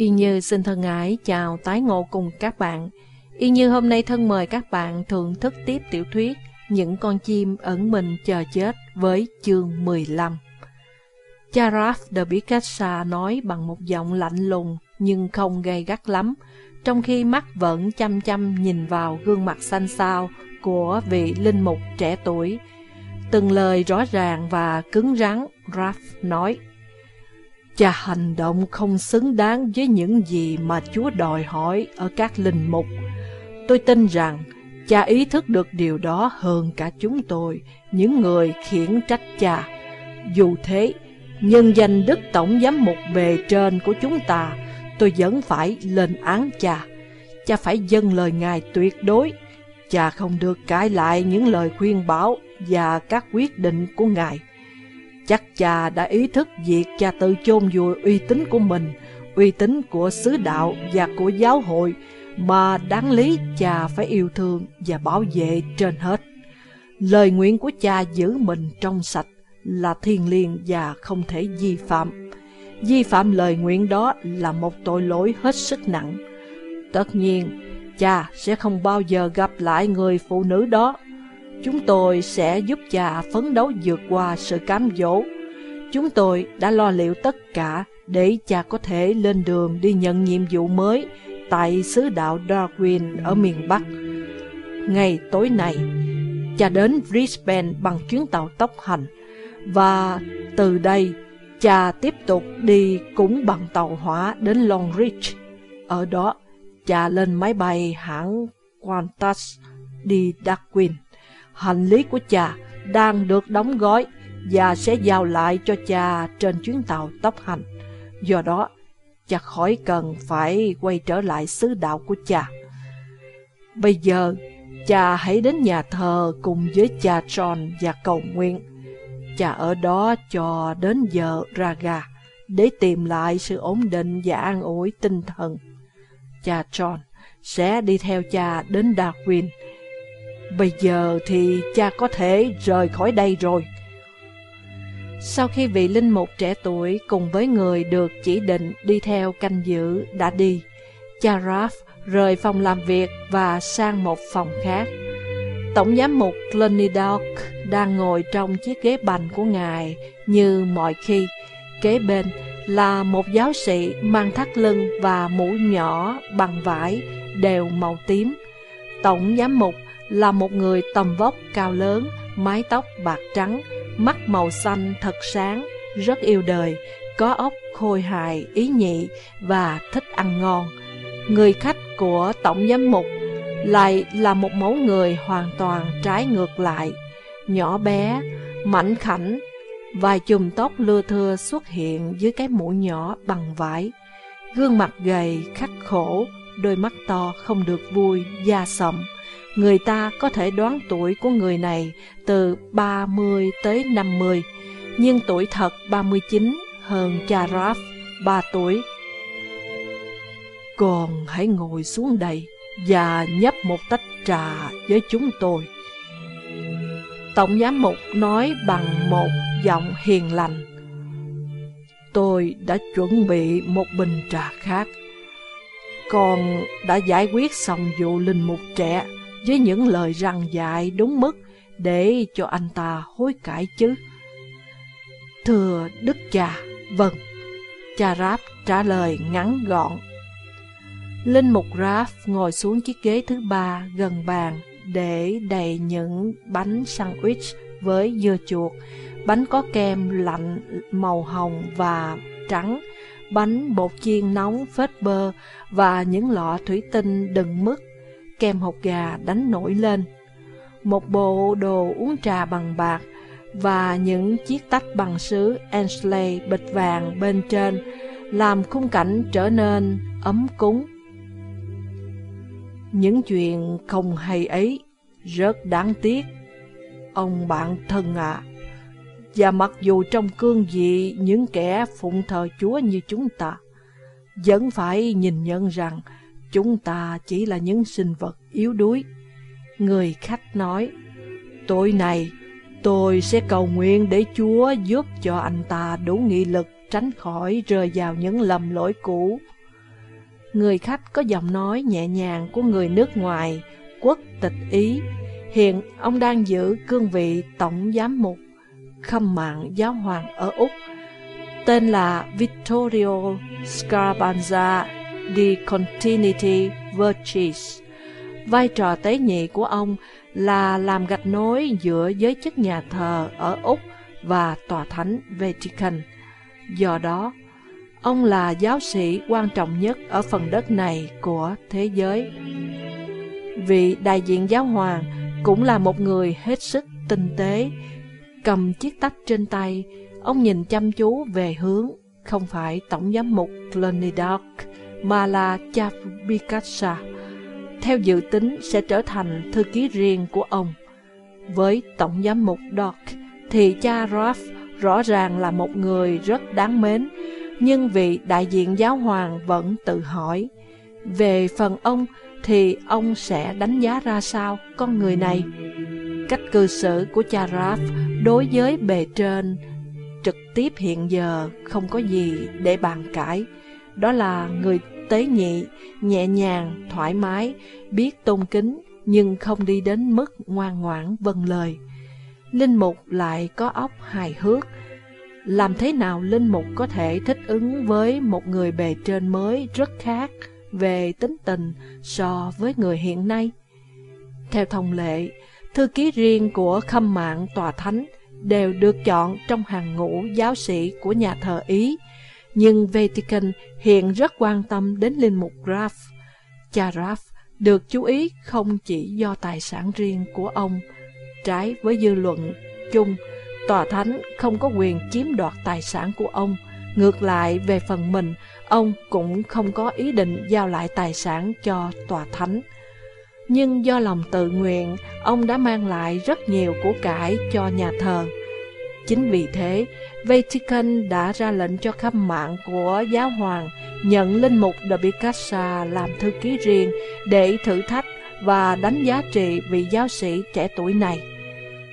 Y Như xin thân ái chào tái ngộ cùng các bạn. Y Như hôm nay thân mời các bạn thưởng thức tiếp tiểu thuyết Những con chim ẩn mình chờ chết với chương 15. Charaf de Picasa nói bằng một giọng lạnh lùng nhưng không gay gắt lắm, trong khi mắt vẫn chăm chăm nhìn vào gương mặt xanh xao của vị linh mục trẻ tuổi. Từng lời rõ ràng và cứng rắn, Raph nói. Cha hành động không xứng đáng với những gì mà Chúa đòi hỏi ở các linh mục. Tôi tin rằng cha ý thức được điều đó hơn cả chúng tôi, những người khiển trách cha. Dù thế, nhân danh Đức Tổng Giám mục bề trên của chúng ta, tôi vẫn phải lên án cha. Cha phải dâng lời Ngài tuyệt đối. Cha không được cãi lại những lời khuyên bảo và các quyết định của Ngài. Chắc cha đã ý thức việc cha tự chôn vùi uy tín của mình, uy tín của sứ đạo và của giáo hội, mà đáng lý cha phải yêu thương và bảo vệ trên hết. Lời nguyện của cha giữ mình trong sạch là thiêng liêng và không thể vi phạm. Vi phạm lời nguyện đó là một tội lỗi hết sức nặng. Tất nhiên, cha sẽ không bao giờ gặp lại người phụ nữ đó. Chúng tôi sẽ giúp cha phấn đấu vượt qua sự cám dỗ. Chúng tôi đã lo liệu tất cả để cha có thể lên đường đi nhận nhiệm vụ mới tại xứ đạo Darwin ở miền Bắc. Ngày tối nay, cha đến Brisbane bằng chuyến tàu tốc hành và từ đây cha tiếp tục đi cũng bằng tàu hỏa đến Longreach. Ở đó, cha lên máy bay hãng Qantas đi Darwin. Hành lý của cha đang được đóng gói và sẽ giao lại cho cha trên chuyến tàu tốc hành. Do đó, cha khỏi cần phải quay trở lại xứ đạo của cha. Bây giờ, cha hãy đến nhà thờ cùng với cha John và cầu nguyện. Cha ở đó cho đến giờ Raga để tìm lại sự ổn định và an ủi tinh thần. Cha John sẽ đi theo cha đến Darwin. Bây giờ thì cha có thể rời khỏi đây rồi. Sau khi vị linh mục trẻ tuổi cùng với người được chỉ định đi theo canh giữ đã đi, cha Raph rời phòng làm việc và sang một phòng khác. Tổng giám mục Clonidalk đang ngồi trong chiếc ghế bành của ngài như mọi khi. Kế bên là một giáo sĩ mang thắt lưng và mũ nhỏ bằng vải đều màu tím. Tổng giám mục là một người tầm vóc cao lớn, mái tóc bạc trắng, mắt màu xanh thật sáng, rất yêu đời, có óc khôi hài, ý nhị và thích ăn ngon. Người khách của Tổng giám mục lại là một mẫu người hoàn toàn trái ngược lại, nhỏ bé, mảnh khảnh, vài chùm tóc lưa thưa xuất hiện dưới cái mũ nhỏ bằng vải. Gương mặt gầy, khắc khổ, đôi mắt to không được vui, da sậm. Người ta có thể đoán tuổi của người này từ 30 tới 50, nhưng tuổi thật 39 hơn cha Raph 3 tuổi. Còn hãy ngồi xuống đây và nhấp một tách trà với chúng tôi. Tổng giám mục nói bằng một giọng hiền lành. Tôi đã chuẩn bị một bình trà khác. Con đã giải quyết xong vụ linh mục trẻ với những lời răng dạy đúng mức để cho anh ta hối cải chứ. Thưa Đức cha, vâng. Cha Ráp trả lời ngắn gọn. Linh mục Ráp ngồi xuống chiếc ghế thứ ba gần bàn để đầy những bánh sandwich với dưa chuột, bánh có kem lạnh màu hồng và trắng, bánh bột chiên nóng phết bơ và những lọ thủy tinh đựng mứt, kèm hột gà đánh nổi lên. Một bộ đồ uống trà bằng bạc và những chiếc tách bằng sứ Ansley bịch vàng bên trên làm khung cảnh trở nên ấm cúng. Những chuyện không hay ấy rất đáng tiếc, ông bạn thân ạ. À. Và mặc dù trong cương vị những kẻ phụng thờ Chúa như chúng ta, vẫn phải nhìn nhận rằng chúng ta chỉ là những sinh vật yếu đuối. Người khách nói, tối nay tôi sẽ cầu nguyện để Chúa giúp cho anh ta đủ nghị lực tránh khỏi rơi vào những lầm lỗi cũ. người khách có giọng nói nhẹ nhàng của người nước ngoài, quốc tịch Ý. Hiện ông đang giữ cương vị tổng giám mục khâm mạng giáo hoàng ở Úc, tên là Vittorio Scarbanza The Continuity Virtues. Vai trò tế nhị của ông là làm gạch nối giữa giới chức nhà thờ ở Úc và tòa thánh Vatican. Do đó, ông là giáo sĩ quan trọng nhất ở phần đất này của thế giới. Vị đại diện giáo hoàng cũng là một người hết sức tinh tế, cầm chiếc tách trên tay, ông nhìn chăm chú về hướng không phải tổng giám mục Clonidoc mà là Chavbikasa theo dự tính sẽ trở thành thư ký riêng của ông. Với Tổng giám mục Doc thì cha Ralph rõ ràng là một người rất đáng mến, nhưng vị đại diện giáo hoàng vẫn tự hỏi. Về phần ông thì ông sẽ đánh giá ra sao con người này? Cách cư xử của cha Ralph đối với bề trên trực tiếp hiện giờ không có gì để bàn cãi. Đó là người tế nhị, nhẹ nhàng, thoải mái, biết tôn kính nhưng không đi đến mức ngoan ngoãn vâng lời. Linh mục lại có óc hài hước. Làm thế nào linh mục có thể thích ứng với một người bề trên mới rất khác về tính tình so với người hiện nay? Theo thông lệ, thư ký riêng của khâm mạng tòa thánh đều được chọn trong hàng ngũ giáo sĩ của nhà thờ Ý, nhưng Vatican hiện rất quan tâm đến linh mục Graf. Cha Graf được chú ý không chỉ do tài sản riêng của ông, trái với dư luận chung, tòa thánh không có quyền chiếm đoạt tài sản của ông. Ngược lại, về phần mình, ông cũng không có ý định giao lại tài sản cho tòa thánh. Nhưng do lòng tự nguyện, ông đã mang lại rất nhiều của cải cho nhà thờ. Chính vì thế, Vatican đã ra lệnh cho khâm mạng của giáo hoàng nhận linh mục De Picasa làm thư ký riêng để thử thách và đánh giá trị vị giáo sĩ trẻ tuổi này.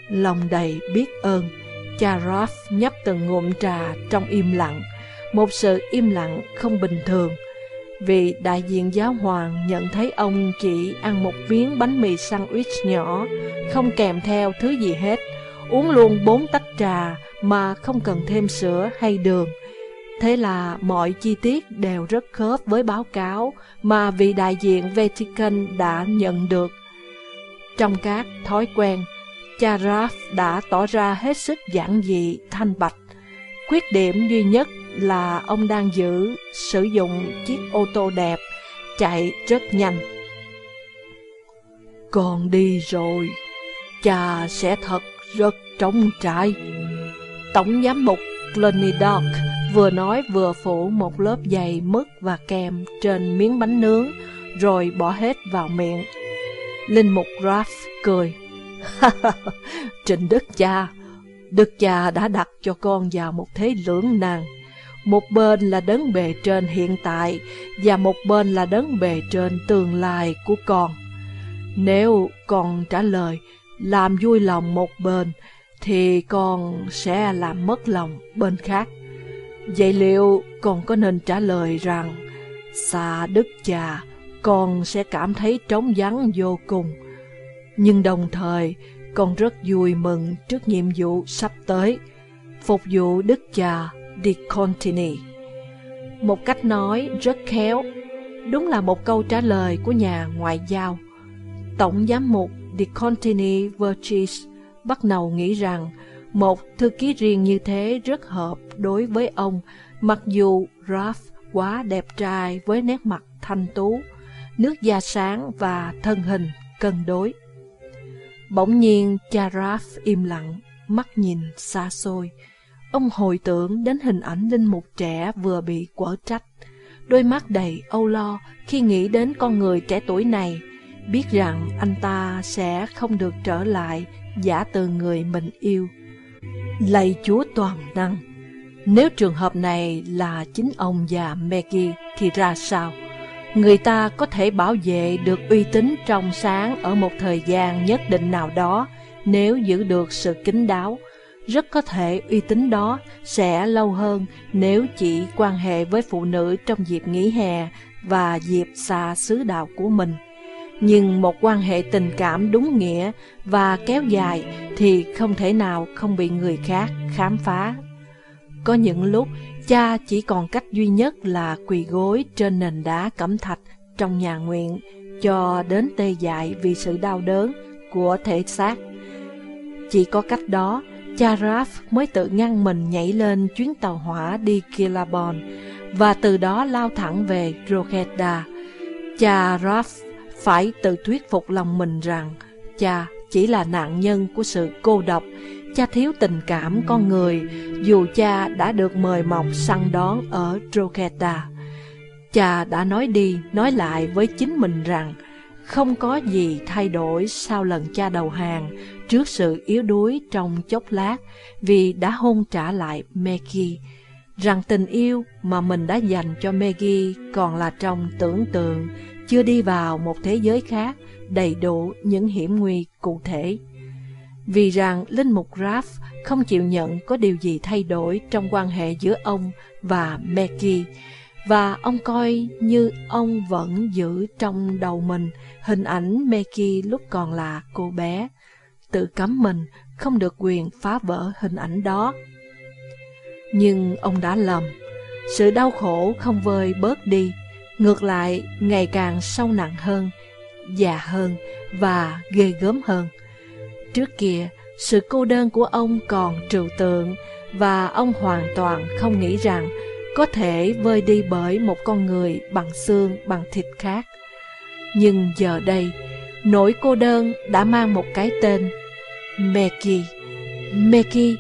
Lòng đầy biết ơn, cha Ralph nhấp từng ngụm trà trong im lặng, một sự im lặng không bình thường. Vì đại diện giáo hoàng nhận thấy ông chỉ ăn một miếng bánh mì sandwich nhỏ, không kèm theo thứ gì hết, uống luôn bốn tách trà mà không cần thêm sữa hay đường. Thế là mọi chi tiết đều rất khớp với báo cáo mà vị đại diện Vatican đã nhận được. Trong các thói quen, cha Raph đã tỏ ra hết sức giản dị, thanh bạch. Khuyết điểm duy nhất là ông đang giữ sử dụng chiếc ô tô đẹp, chạy rất nhanh. Còn đi rồi, cha sẽ thật rất trống trải. Tổng giám mục Clonidoc vừa nói vừa phủ một lớp dày mứt và kem trên miếng bánh nướng, rồi bỏ hết vào miệng. Linh mục Graf cười. Trình Đức Cha, Đức Cha đã đặt cho con vào một thế lưỡng nan. Một bên là đấng bề trên hiện tại và một bên là đấng bề trên tương lai của con. Nếu con trả lời làm vui lòng một bên thì con sẽ làm mất lòng bên khác. Vậy liệu con có nên trả lời rằng xa đức cha con sẽ cảm thấy trống vắng vô cùng. Nhưng đồng thời con rất vui mừng trước nhiệm vụ sắp tới phục vụ đức cha Di Contini. Một cách nói rất khéo, đúng là một câu trả lời của nhà ngoại giao. Tổng giám mục Di Contini Virtues bắt đầu nghĩ rằng một thư ký riêng như thế rất hợp đối với ông, mặc dù Ralph quá đẹp trai với nét mặt thanh tú, nước da sáng và thân hình cân đối. Bỗng nhiên cha Ralph im lặng, mắt nhìn xa xôi. Ông hồi tưởng đến hình ảnh linh mục trẻ vừa bị quở trách, đôi mắt đầy âu lo khi nghĩ đến con người trẻ tuổi này, biết rằng anh ta sẽ không được trở lại giả từ người mình yêu. Lạy Chúa toàn năng, nếu trường hợp này là chính ông và Maggie thì ra sao? Người ta có thể bảo vệ được uy tín trong sáng ở một thời gian nhất định nào đó nếu giữ được sự kín đáo, rất có thể uy tín đó sẽ lâu hơn nếu chỉ quan hệ với phụ nữ trong dịp nghỉ hè và dịp xa xứ đạo của mình. Nhưng một quan hệ tình cảm đúng nghĩa và kéo dài thì không thể nào không bị người khác khám phá. Có những lúc cha chỉ còn cách duy nhất là quỳ gối trên nền đá cẩm thạch trong nhà nguyện cho đến tê dại vì sự đau đớn của thể xác. Chỉ có cách đó, cha Raph mới tự ngăn mình nhảy lên chuyến tàu hỏa đi Kilabon và từ đó lao thẳng về Drogheda. Cha Raph phải tự thuyết phục lòng mình rằng cha chỉ là nạn nhân của sự cô độc, cha thiếu tình cảm con người, dù cha đã được mời mọc săn đón ở Drogheda. Cha đã nói đi, nói lại với chính mình rằng không có gì thay đổi sau lần cha đầu hàng trước sự yếu đuối trong chốc lát vì đã hôn trả lại Maggie, rằng tình yêu mà mình đã dành cho Maggie còn là trong tưởng tượng, chưa đi vào một thế giới khác đầy đủ những hiểm nguy cụ thể. Vì rằng Linh Mục Raph không chịu nhận có điều gì thay đổi trong quan hệ giữa ông và Maggie, và ông coi như ông vẫn giữ trong đầu mình hình ảnh Maggie lúc còn là cô bé, tự cấm mình không được quyền phá vỡ hình ảnh đó. Nhưng ông đã lầm, sự đau khổ không vơi bớt đi, ngược lại ngày càng sâu nặng hơn, già hơn và ghê gớm hơn. Trước kia, sự cô đơn của ông còn trừu tượng và ông hoàn toàn không nghĩ rằng có thể vơi đi bởi một con người bằng xương, bằng thịt khác. Nhưng giờ đây, nỗi cô đơn đã mang một cái tên Meki, Meki,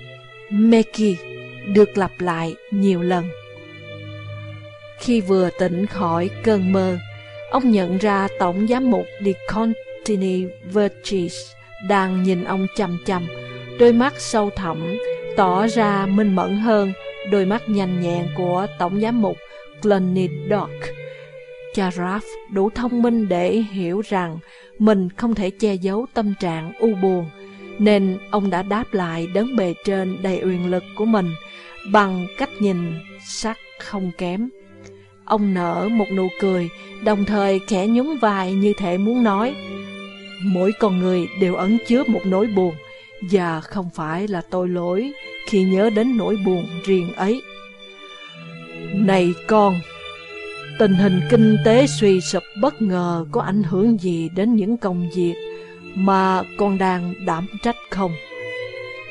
Meki được lặp lại nhiều lần. Khi vừa tỉnh khỏi cơn mơ, ông nhận ra Tổng Giám mục De Contini đang nhìn ông chăm chăm, đôi mắt sâu thẳm, tỏ ra minh mẫn hơn đôi mắt nhanh nhẹn của Tổng Giám mục Glennidock. charaf đủ thông minh để hiểu rằng mình không thể che giấu tâm trạng u buồn, nên ông đã đáp lại đấng bề trên đầy quyền lực của mình bằng cách nhìn sắc không kém. Ông nở một nụ cười, đồng thời khẽ nhún vai như thể muốn nói Mỗi con người đều ẩn chứa một nỗi buồn, và không phải là tôi lỗi khi nhớ đến nỗi buồn riêng ấy. Này con, tình hình kinh tế suy sụp bất ngờ có ảnh hưởng gì đến những công việc mà con đang đảm trách không?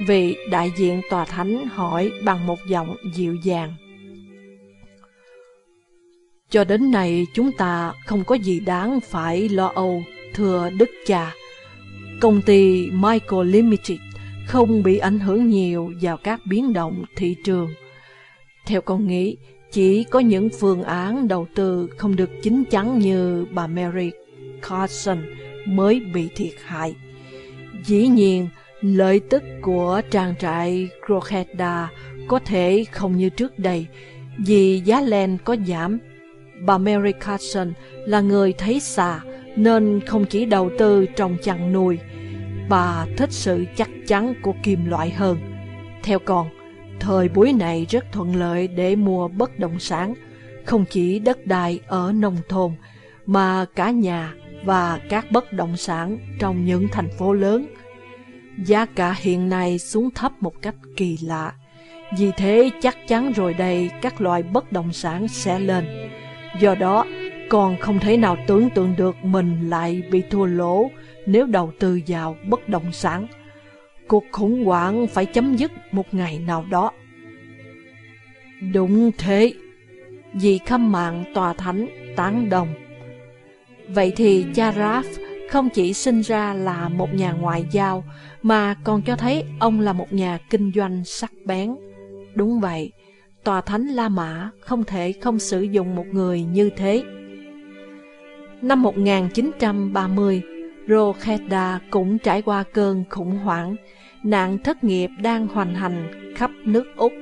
Vị đại diện tòa thánh hỏi bằng một giọng dịu dàng. Cho đến nay chúng ta không có gì đáng phải lo âu, thưa Đức cha. Công ty Michael Limited không bị ảnh hưởng nhiều vào các biến động thị trường. Theo con nghĩ, chỉ có những phương án đầu tư không được chính chắn như bà Mary Carson mới bị thiệt hại. Dĩ nhiên, lợi tức của trang trại Crochetta có thể không như trước đây vì giá len có giảm. Bà Mary Carson là người thấy xa nên không chỉ đầu tư trong chăn nuôi, bà thích sự chắc chắn của kim loại hơn. Theo con, thời buổi này rất thuận lợi để mua bất động sản, không chỉ đất đai ở nông thôn, mà cả nhà và các bất động sản trong những thành phố lớn. Giá cả hiện nay xuống thấp một cách kỳ lạ, vì thế chắc chắn rồi đây các loại bất động sản sẽ lên. Do đó, con không thể nào tưởng tượng được mình lại bị thua lỗ nếu đầu tư vào bất động sản. Cuộc khủng hoảng phải chấm dứt một ngày nào đó. Đúng thế, vì khâm mạng tòa thánh tán đồng. Vậy thì cha Raph không chỉ sinh ra là một nhà ngoại giao, mà còn cho thấy ông là một nhà kinh doanh sắc bén. Đúng vậy, tòa thánh La Mã không thể không sử dụng một người như thế. Năm 1930, Rokheda cũng trải qua cơn khủng hoảng, nạn thất nghiệp đang hoành hành khắp nước Úc.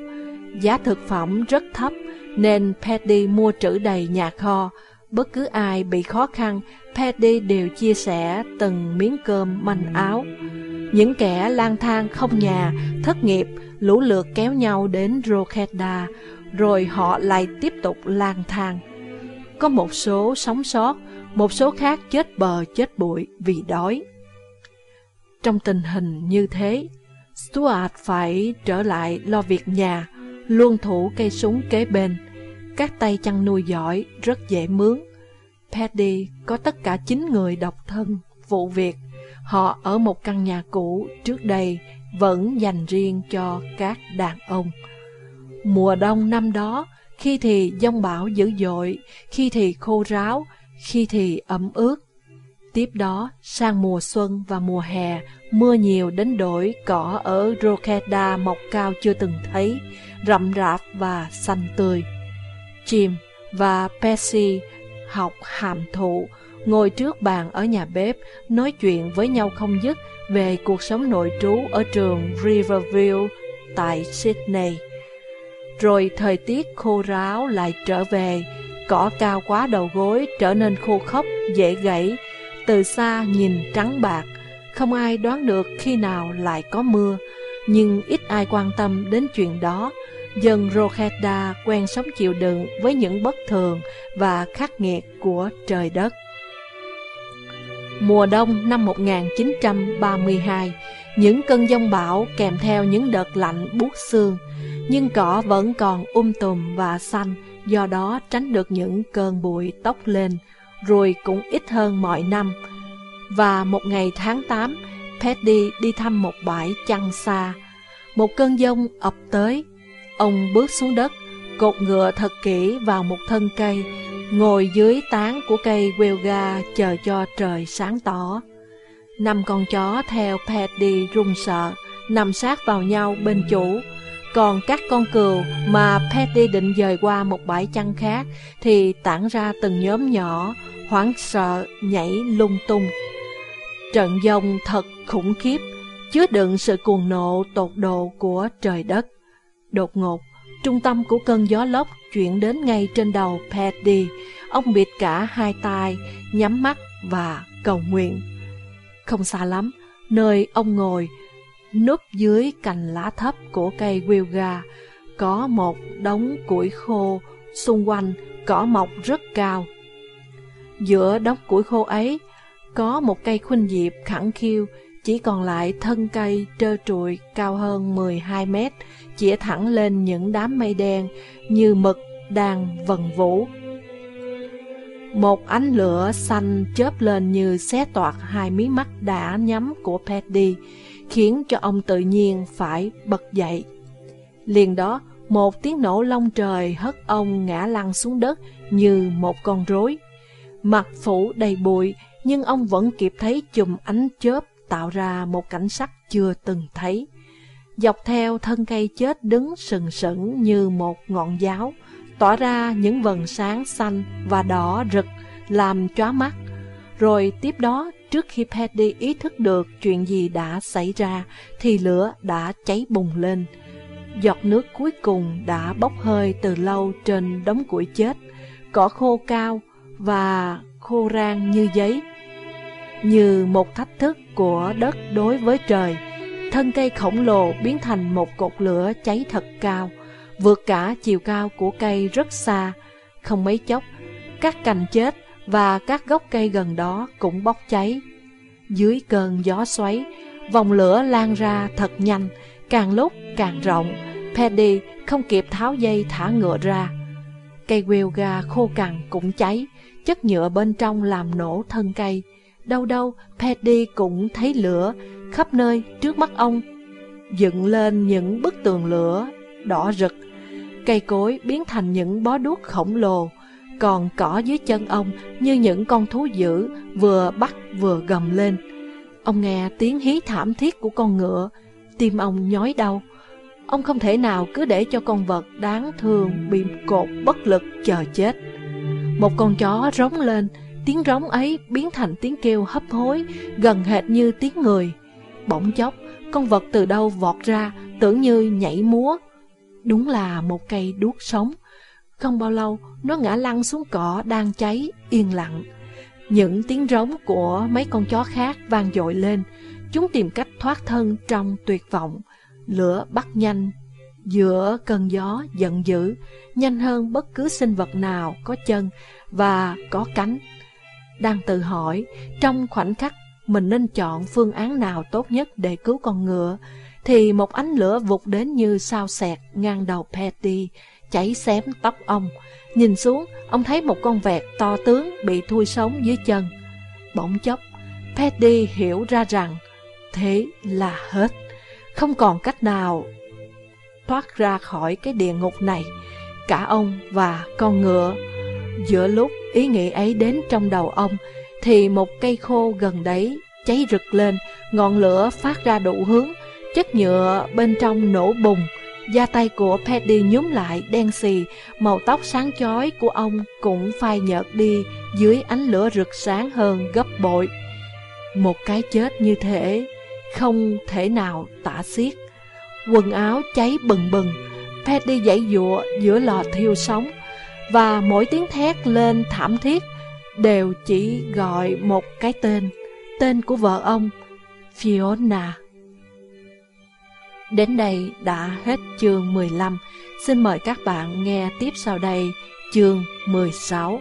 Giá thực phẩm rất thấp nên Paddy mua trữ đầy nhà kho. Bất cứ ai bị khó khăn, Paddy đều chia sẻ từng miếng cơm manh áo. Những kẻ lang thang không nhà, thất nghiệp, lũ lượt kéo nhau đến Rokeda, rồi họ lại tiếp tục lang thang. Có một số sống sót, một số khác chết bờ chết bụi vì đói. Trong tình hình như thế, Stuart phải trở lại lo việc nhà, luôn thủ cây súng kế bên. Các tay chăn nuôi giỏi, rất dễ mướn. Paddy có tất cả 9 người độc thân, phụ việc. Họ ở một căn nhà cũ trước đây vẫn dành riêng cho các đàn ông. Mùa đông năm đó, khi thì giông bão dữ dội, khi thì khô ráo, khi thì ẩm ướt. Tiếp đó, sang mùa xuân và mùa hè, mưa nhiều đến đổi cỏ ở Rokeda mọc cao chưa từng thấy, rậm rạp và xanh tươi. Jim và Percy học hàm thụ, ngồi trước bàn ở nhà bếp, nói chuyện với nhau không dứt về cuộc sống nội trú ở trường Riverview tại Sydney. Rồi thời tiết khô ráo lại trở về, cỏ cao quá đầu gối trở nên khô khốc, dễ gãy, từ xa nhìn trắng bạc, không ai đoán được khi nào lại có mưa, nhưng ít ai quan tâm đến chuyện đó. Dân Rokeda quen sống chịu đựng với những bất thường và khắc nghiệt của trời đất. Mùa đông năm 1932, những cơn giông bão kèm theo những đợt lạnh buốt xương, nhưng cỏ vẫn còn um tùm và xanh, do đó tránh được những cơn bụi tóc lên, rồi cũng ít hơn mọi năm. Và một ngày tháng 8, Petty đi thăm một bãi chăn xa. Một cơn giông ập tới. Ông bước xuống đất, cột ngựa thật kỹ vào một thân cây, ngồi dưới tán của cây Welga chờ cho trời sáng tỏ. Năm con chó theo Paddy run sợ, nằm sát vào nhau bên chủ. Còn các con cừu mà Paddy định dời qua một bãi chăn khác thì tản ra từng nhóm nhỏ, hoảng sợ, nhảy lung tung. Trận dông thật khủng khiếp, chứa đựng sự cuồng nộ tột độ của trời đất. Đột ngột, trung tâm của cơn gió lốc chuyển đến ngay trên đầu Paddy. Ông bịt cả hai tay, nhắm mắt và cầu nguyện. Không xa lắm, nơi ông ngồi, núp dưới cành lá thấp của cây Wilga, có một đống củi khô, xung quanh cỏ mọc rất cao. Giữa đống củi khô ấy, có một cây khuynh diệp khẳng khiu, chỉ còn lại thân cây trơ trụi cao hơn 12 mét, chĩa thẳng lên những đám mây đen như mực đang vần vũ. Một ánh lửa xanh chớp lên như xé toạc hai mí mắt đã nhắm của Paddy, khiến cho ông tự nhiên phải bật dậy. Liền đó, một tiếng nổ lông trời hất ông ngã lăn xuống đất như một con rối. Mặt phủ đầy bụi, nhưng ông vẫn kịp thấy chùm ánh chớp tạo ra một cảnh sắc chưa từng thấy. Dọc theo thân cây chết đứng sừng sững như một ngọn giáo, tỏa ra những vần sáng xanh và đỏ rực làm chóa mắt. Rồi tiếp đó, trước khi Paddy ý thức được chuyện gì đã xảy ra, thì lửa đã cháy bùng lên. Giọt nước cuối cùng đã bốc hơi từ lâu trên đống củi chết, cỏ khô cao và khô rang như giấy như một thách thức của đất đối với trời. Thân cây khổng lồ biến thành một cột lửa cháy thật cao, vượt cả chiều cao của cây rất xa. Không mấy chốc, các cành chết và các gốc cây gần đó cũng bốc cháy. Dưới cơn gió xoáy, vòng lửa lan ra thật nhanh, càng lúc càng rộng. Paddy không kịp tháo dây thả ngựa ra. Cây quêu ga khô cằn cũng cháy, chất nhựa bên trong làm nổ thân cây. Đâu đâu, Paddy cũng thấy lửa, khắp nơi trước mắt ông. Dựng lên những bức tường lửa, đỏ rực. Cây cối biến thành những bó đuốc khổng lồ, còn cỏ dưới chân ông như những con thú dữ vừa bắt vừa gầm lên. Ông nghe tiếng hí thảm thiết của con ngựa, tim ông nhói đau. Ông không thể nào cứ để cho con vật đáng thương bị cột bất lực chờ chết. Một con chó rống lên, Tiếng rống ấy biến thành tiếng kêu hấp hối, gần hệt như tiếng người. Bỗng chốc, con vật từ đâu vọt ra, tưởng như nhảy múa. Đúng là một cây đuốc sống. Không bao lâu, nó ngã lăn xuống cỏ đang cháy, yên lặng. Những tiếng rống của mấy con chó khác vang dội lên. chúng tìm cách thoát thân trong tuyệt vọng. Lửa bắt nhanh giữa cơn gió giận dữ, nhanh hơn bất cứ sinh vật nào có chân và có cánh. Đang tự hỏi, trong khoảnh khắc mình nên chọn phương án nào tốt nhất để cứu con ngựa, thì một ánh lửa vụt đến như sao sẹt ngang đầu Petty, cháy xém tóc ông. Nhìn xuống, ông thấy một con vẹt to tướng bị thui sống dưới chân. Bỗng chốc, Petty hiểu ra rằng thế là hết, không còn cách nào thoát ra khỏi cái địa ngục này, cả ông và con ngựa. Giữa lúc ý nghĩ ấy đến trong đầu ông, thì một cây khô gần đấy cháy rực lên, ngọn lửa phát ra đủ hướng, chất nhựa bên trong nổ bùng. Da tay của Paddy nhúm lại đen xì, màu tóc sáng chói của ông cũng phai nhợt đi dưới ánh lửa rực sáng hơn gấp bội. Một cái chết như thế, không thể nào tả xiết. Quần áo cháy bừng bừng, Paddy dãy dụa giữa lò thiêu sống, và mỗi tiếng thét lên thảm thiết đều chỉ gọi một cái tên, tên của vợ ông, Fiona. Đến đây đã hết chương 15. Xin mời các bạn nghe tiếp sau đây chương 16.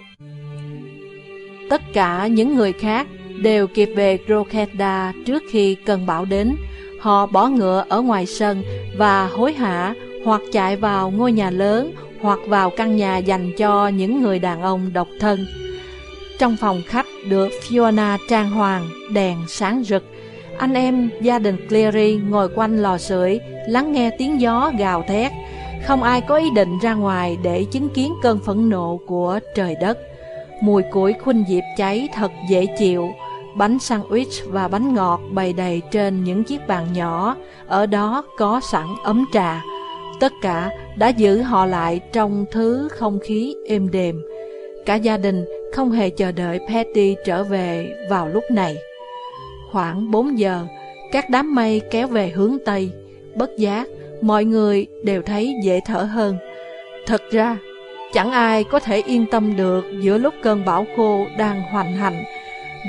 Tất cả những người khác đều kịp về Drogheda trước khi cơn bão đến. Họ bỏ ngựa ở ngoài sân và hối hả hoặc chạy vào ngôi nhà lớn hoặc vào căn nhà dành cho những người đàn ông độc thân. Trong phòng khách được Fiona trang hoàng, đèn sáng rực. Anh em gia đình Cleary ngồi quanh lò sưởi, lắng nghe tiếng gió gào thét. Không ai có ý định ra ngoài để chứng kiến cơn phẫn nộ của trời đất. Mùi củi khuynh diệp cháy thật dễ chịu. Bánh sandwich và bánh ngọt bày đầy trên những chiếc bàn nhỏ, ở đó có sẵn ấm trà. Tất cả đã giữ họ lại trong thứ không khí êm đềm. Cả gia đình không hề chờ đợi Patty trở về vào lúc này. Khoảng 4 giờ, các đám mây kéo về hướng Tây. Bất giác, mọi người đều thấy dễ thở hơn. Thật ra, chẳng ai có thể yên tâm được giữa lúc cơn bão khô đang hoành hành.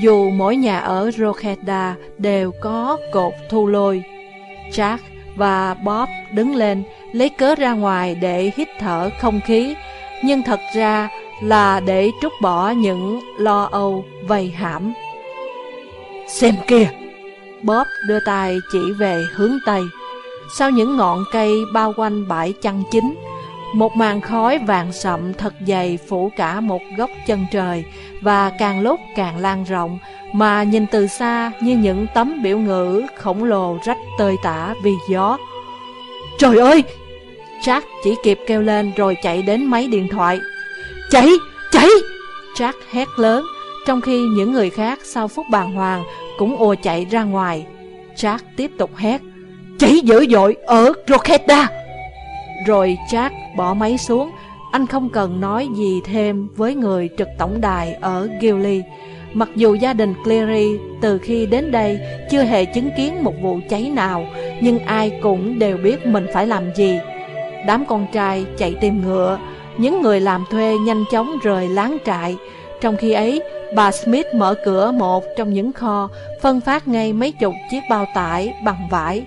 Dù mỗi nhà ở Rokeda đều có cột thu lôi. Jack và Bob đứng lên lấy cớ ra ngoài để hít thở không khí, nhưng thật ra là để trút bỏ những lo âu vây hãm. Xem kìa! Bob đưa tay chỉ về hướng Tây. Sau những ngọn cây bao quanh bãi chăn chính, một màn khói vàng sậm thật dày phủ cả một góc chân trời và càng lúc càng lan rộng mà nhìn từ xa như những tấm biểu ngữ khổng lồ rách tơi tả vì gió. Trời ơi! Jack chỉ kịp kêu lên rồi chạy đến máy điện thoại. Cháy! Cháy! Jack hét lớn, trong khi những người khác sau phút bàng hoàng cũng ùa chạy ra ngoài. Jack tiếp tục hét. Cháy dữ dội ở Roketa! Rồi Jack bỏ máy xuống, anh không cần nói gì thêm với người trực tổng đài ở Gilly. Mặc dù gia đình Cleary từ khi đến đây chưa hề chứng kiến một vụ cháy nào, nhưng ai cũng đều biết mình phải làm gì. Đám con trai chạy tìm ngựa, những người làm thuê nhanh chóng rời láng trại. Trong khi ấy, bà Smith mở cửa một trong những kho, phân phát ngay mấy chục chiếc bao tải bằng vải.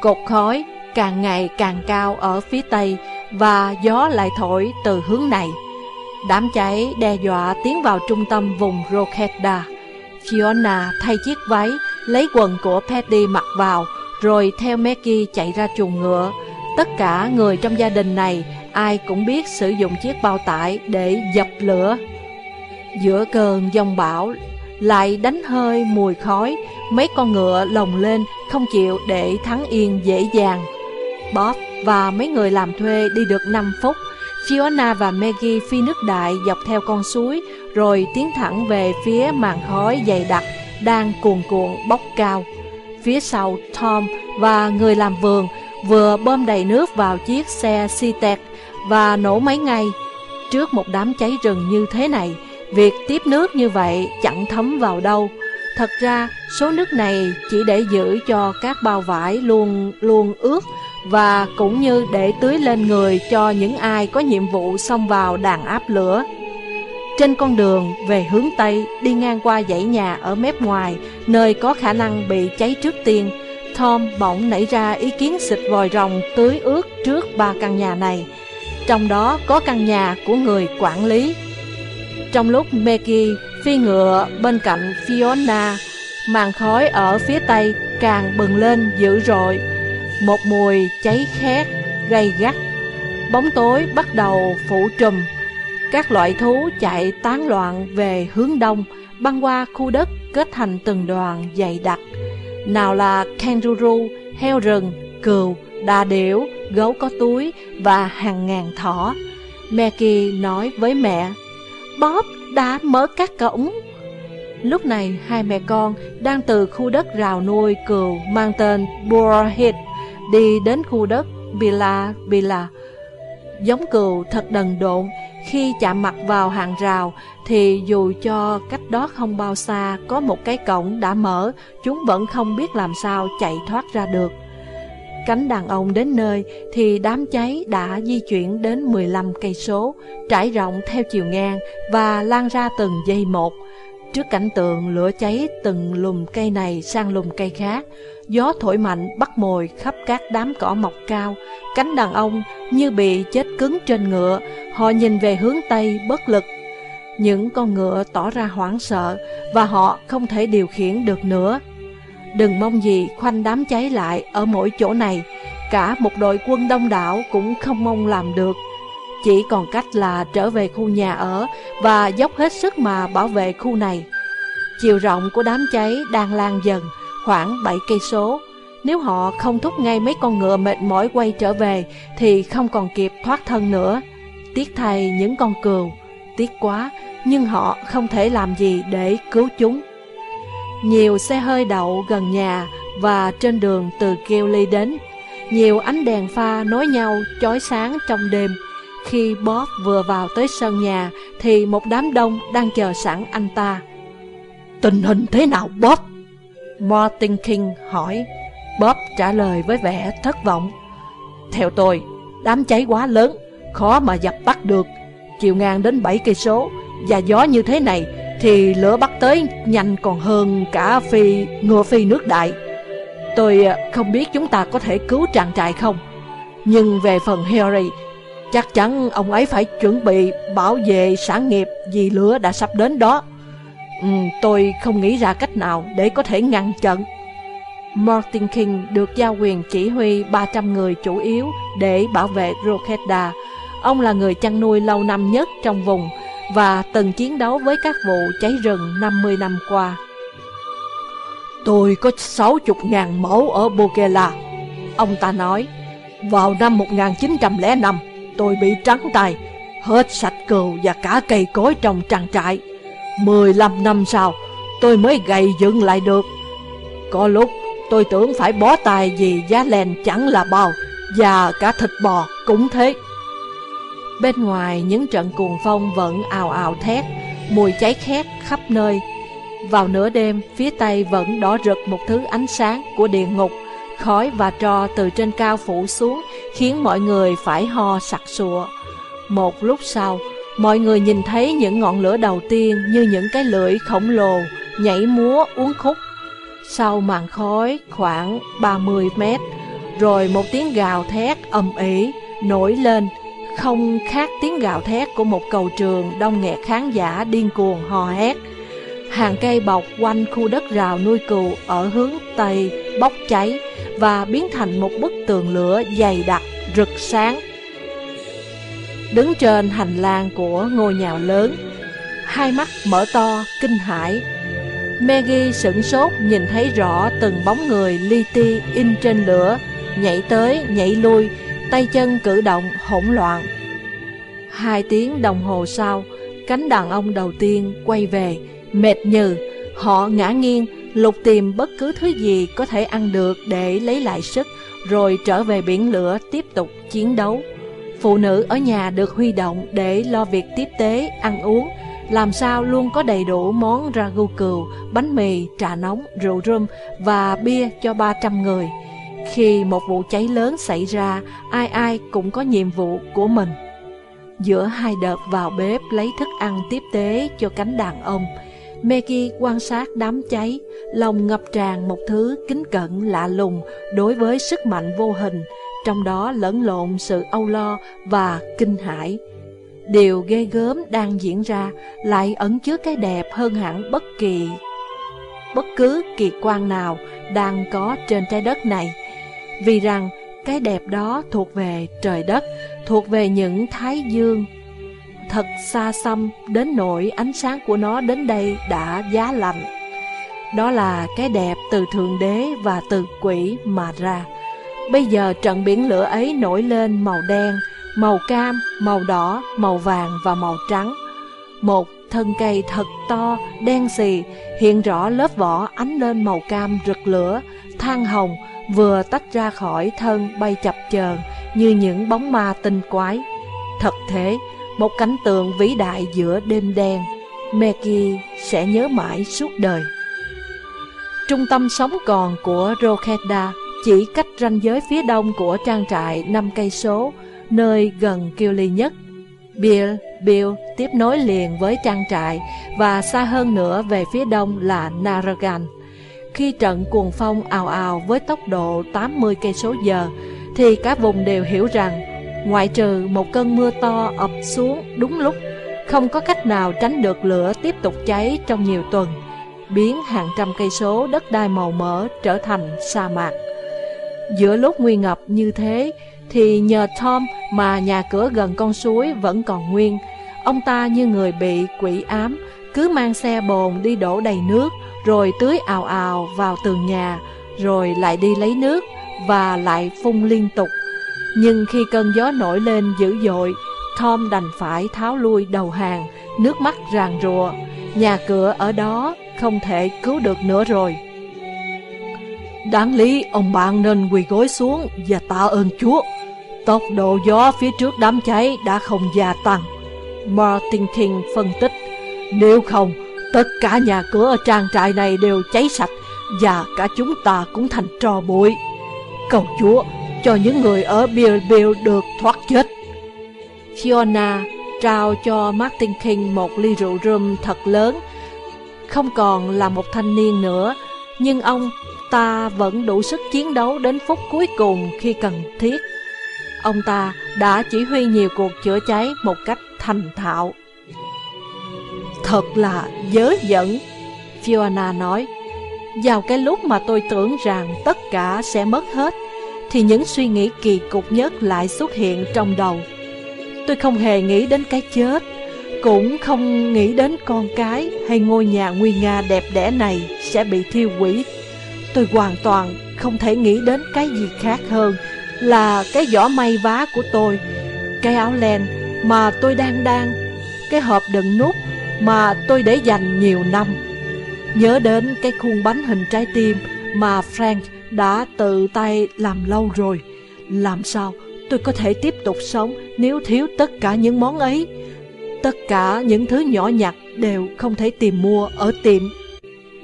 Cột khói càng ngày càng cao ở phía tây và gió lại thổi từ hướng này. Đám cháy đe dọa tiến vào trung tâm vùng Rokeda. Fiona thay chiếc váy, lấy quần của Patty mặc vào, rồi theo Maggie chạy ra chuồng ngựa. Tất cả người trong gia đình này ai cũng biết sử dụng chiếc bao tải để dập lửa. Giữa cơn giông bão lại đánh hơi mùi khói, mấy con ngựa lồng lên không chịu để thắng yên dễ dàng. Bob và mấy người làm thuê đi được 5 phút, Fiona và Maggie phi nước đại dọc theo con suối, rồi tiến thẳng về phía màn khói dày đặc đang cuồn cuộn bốc cao. Phía sau, Tom và người làm vườn vừa bơm đầy nước vào chiếc xe Citec và nổ máy ngay. Trước một đám cháy rừng như thế này, việc tiếp nước như vậy chẳng thấm vào đâu. Thật ra, số nước này chỉ để giữ cho các bao vải luôn luôn ướt và cũng như để tưới lên người cho những ai có nhiệm vụ xông vào đàn áp lửa. Trên con đường về hướng Tây, đi ngang qua dãy nhà ở mép ngoài, nơi có khả năng bị cháy trước tiên, Tom bỗng nảy ra ý kiến xịt vòi rồng tưới ướt trước ba căn nhà này. Trong đó có căn nhà của người quản lý. Trong lúc Maggie phi ngựa bên cạnh Fiona, màn khói ở phía tây càng bừng lên dữ dội. Một mùi cháy khét, gay gắt. Bóng tối bắt đầu phủ trùm. Các loại thú chạy tán loạn về hướng đông, băng qua khu đất kết thành từng đoàn dày đặc. Nào là kangaroo, heo rừng, cừu, đà điểu, gấu có túi và hàng ngàn thỏ. Maggie nói với mẹ, Bob đã mở các cổng. Lúc này, hai mẹ con đang từ khu đất rào nuôi cừu mang tên Burhead đi đến khu đất Bila Bila. Giống cừu thật đần độn, khi chạm mặt vào hàng rào thì dù cho cách đó không bao xa có một cái cổng đã mở, chúng vẫn không biết làm sao chạy thoát ra được. Cánh đàn ông đến nơi thì đám cháy đã di chuyển đến 15 cây số, trải rộng theo chiều ngang và lan ra từng giây một. Trước cảnh tượng lửa cháy từng lùm cây này sang lùm cây khác, gió thổi mạnh bắt mồi khắp các đám cỏ mọc cao, cánh đàn ông như bị chết cứng trên ngựa, họ nhìn về hướng Tây bất lực. Những con ngựa tỏ ra hoảng sợ và họ không thể điều khiển được nữa. Đừng mong gì khoanh đám cháy lại ở mỗi chỗ này, cả một đội quân đông đảo cũng không mong làm được. Chỉ còn cách là trở về khu nhà ở và dốc hết sức mà bảo vệ khu này. Chiều rộng của đám cháy đang lan dần, khoảng 7 cây số. Nếu họ không thúc ngay mấy con ngựa mệt mỏi quay trở về thì không còn kịp thoát thân nữa. Tiếc thay những con cừu, tiếc quá, nhưng họ không thể làm gì để cứu chúng. Nhiều xe hơi đậu gần nhà và trên đường từ Kelly đến. Nhiều ánh đèn pha nối nhau chói sáng trong đêm. Khi Bob vừa vào tới sân nhà thì một đám đông đang chờ sẵn anh ta. Tình hình thế nào Bob? Martin King hỏi. Bob trả lời với vẻ thất vọng. Theo tôi, đám cháy quá lớn, khó mà dập tắt được. Chiều ngang đến 7 cây số và gió như thế này thì lửa bắt tới nhanh còn hơn cả phi ngựa phi nước đại. Tôi à, không biết chúng ta có thể cứu trang trại không, nhưng về phần Harry, chắc chắn ông ấy phải chuẩn bị bảo vệ sản nghiệp vì lửa đã sắp đến đó. Ừ, tôi không nghĩ ra cách nào để có thể ngăn chặn. Martin King được giao quyền chỉ huy 300 người chủ yếu để bảo vệ Rokeda. Ông là người chăn nuôi lâu năm nhất trong vùng và từng chiến đấu với các vụ cháy rừng 50 năm qua. Tôi có 60 ngàn mẫu ở Bogela, ông ta nói. Vào năm 1905, tôi bị trắng tay, hết sạch cừu và cả cây cối trong trang trại. 15 năm sau, tôi mới gầy dựng lại được. Có lúc tôi tưởng phải bó tay vì giá len chẳng là bao, và cả thịt bò cũng thế. Bên ngoài những trận cuồng phong vẫn ào ào thét, mùi cháy khét khắp nơi. Vào nửa đêm, phía tây vẫn đỏ rực một thứ ánh sáng của địa ngục, khói và tro từ trên cao phủ xuống, khiến mọi người phải ho sặc sụa. Một lúc sau, mọi người nhìn thấy những ngọn lửa đầu tiên như những cái lưỡi khổng lồ, nhảy múa uốn khúc. Sau màn khói khoảng 30 mét, rồi một tiếng gào thét ầm ĩ nổi lên, không khác tiếng gào thét của một cầu trường đông nghẹt khán giả điên cuồng hò hét. Hàng cây bọc quanh khu đất rào nuôi cừu ở hướng Tây bốc cháy và biến thành một bức tường lửa dày đặc, rực sáng. Đứng trên hành lang của ngôi nhà lớn, hai mắt mở to, kinh hãi. Maggie sửng sốt nhìn thấy rõ từng bóng người li ti in trên lửa, nhảy tới, nhảy lui, tay chân cử động hỗn loạn. Hai tiếng đồng hồ sau, cánh đàn ông đầu tiên quay về, mệt nhừ. Họ ngã nghiêng, lục tìm bất cứ thứ gì có thể ăn được để lấy lại sức, rồi trở về biển lửa tiếp tục chiến đấu. Phụ nữ ở nhà được huy động để lo việc tiếp tế, ăn uống, làm sao luôn có đầy đủ món ragu cừu, bánh mì, trà nóng, rượu rum và bia cho 300 người. Khi một vụ cháy lớn xảy ra, ai ai cũng có nhiệm vụ của mình. Giữa hai đợt vào bếp lấy thức ăn tiếp tế cho cánh đàn ông, Maggie quan sát đám cháy, lòng ngập tràn một thứ kính cẩn lạ lùng đối với sức mạnh vô hình, trong đó lẫn lộn sự âu lo và kinh hãi. Điều ghê gớm đang diễn ra lại ẩn chứa cái đẹp hơn hẳn bất kỳ bất cứ kỳ quan nào đang có trên trái đất này. Vì rằng cái đẹp đó thuộc về trời đất, thuộc về những thái dương thật xa xăm đến nỗi ánh sáng của nó đến đây đã giá lạnh. Đó là cái đẹp từ Thượng Đế và từ quỷ mà ra. Bây giờ trận biển lửa ấy nổi lên màu đen, màu cam, màu đỏ, màu vàng và màu trắng. Một thân cây thật to, đen xì, hiện rõ lớp vỏ ánh lên màu cam rực lửa, than hồng, vừa tách ra khỏi thân bay chập chờn như những bóng ma tinh quái. Thật thế, một cảnh tượng vĩ đại giữa đêm đen, Meki sẽ nhớ mãi suốt đời. Trung tâm sống còn của Rokeda chỉ cách ranh giới phía đông của trang trại 5 cây số, nơi gần Kili nhất. Bill, Bill tiếp nối liền với trang trại và xa hơn nữa về phía đông là Naragan. Khi trận cuồng phong ào ào với tốc độ 80 cây số giờ, thì cả vùng đều hiểu rằng, ngoại trừ một cơn mưa to ập xuống đúng lúc, không có cách nào tránh được lửa tiếp tục cháy trong nhiều tuần, biến hàng trăm cây số đất đai màu mỡ trở thành sa mạc. Giữa lúc nguy ngập như thế, thì nhờ Tom mà nhà cửa gần con suối vẫn còn nguyên. Ông ta như người bị quỷ ám, cứ mang xe bồn đi đổ đầy nước, rồi tưới ào ào vào tường nhà, rồi lại đi lấy nước và lại phun liên tục. Nhưng khi cơn gió nổi lên dữ dội, Tom đành phải tháo lui đầu hàng, nước mắt ràn rùa. Nhà cửa ở đó không thể cứu được nữa rồi. Đáng lý ông bạn nên quỳ gối xuống và tạ ơn Chúa. Tốc độ gió phía trước đám cháy đã không gia tăng. Martin King phân tích, nếu không, tất cả nhà cửa ở trang trại này đều cháy sạch và cả chúng ta cũng thành trò bụi. Cầu Chúa cho những người ở Bill Bill được thoát chết. Fiona trao cho Martin King một ly rượu rum thật lớn. Không còn là một thanh niên nữa, nhưng ông ta vẫn đủ sức chiến đấu đến phút cuối cùng khi cần thiết. Ông ta đã chỉ huy nhiều cuộc chữa cháy một cách thành thạo. Thật là dớ dẫn, Fiona nói. Vào cái lúc mà tôi tưởng rằng tất cả sẽ mất hết, thì những suy nghĩ kỳ cục nhất lại xuất hiện trong đầu. Tôi không hề nghĩ đến cái chết, cũng không nghĩ đến con cái hay ngôi nhà nguy nga đẹp đẽ này sẽ bị thiêu hủy. Tôi hoàn toàn không thể nghĩ đến cái gì khác hơn là cái giỏ may vá của tôi, cái áo len mà tôi đang đang, cái hộp đựng nút mà tôi để dành nhiều năm. Nhớ đến cái khuôn bánh hình trái tim mà Frank đã tự tay làm lâu rồi. Làm sao tôi có thể tiếp tục sống nếu thiếu tất cả những món ấy? Tất cả những thứ nhỏ nhặt đều không thể tìm mua ở tiệm.